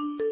you